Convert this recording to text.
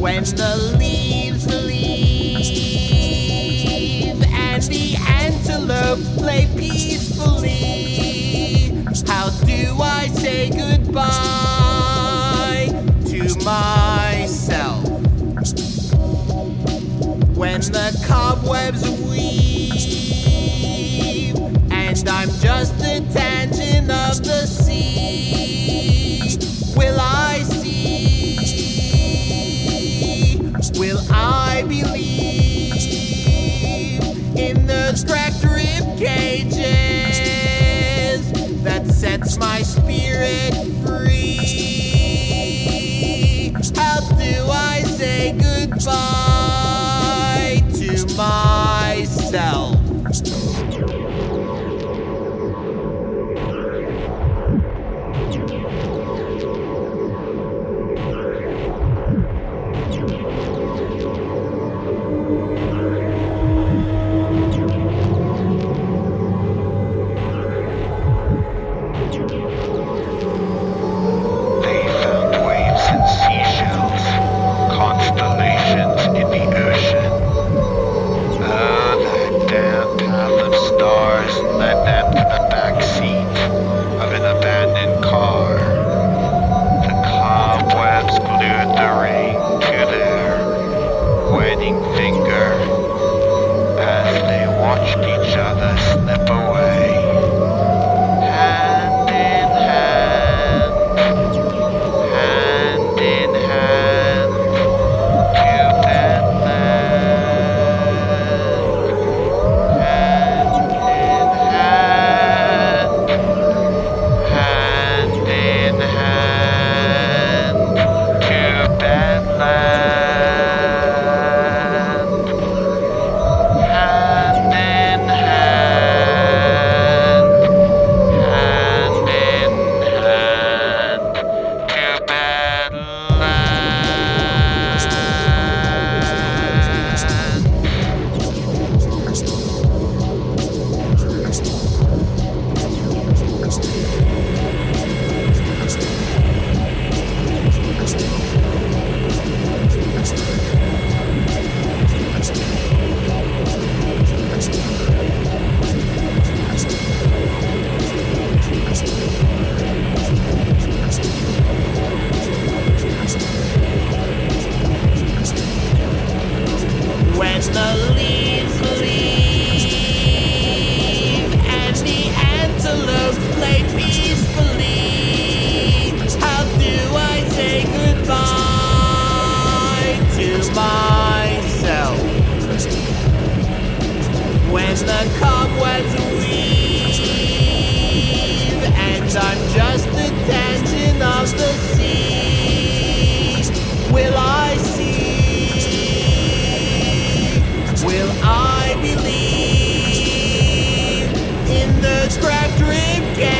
when the leaves leave and the antelope play peacefully. How do I say goodbye to myself when the cobwebs weave and I'm just a tangent of the sea? Will I? will I believe in the cracked rib cages that sets my spirit to myself. When the cobwebs weave, and I'm just the tension of the sea, will I see? Will I believe in the scrap dream? Game?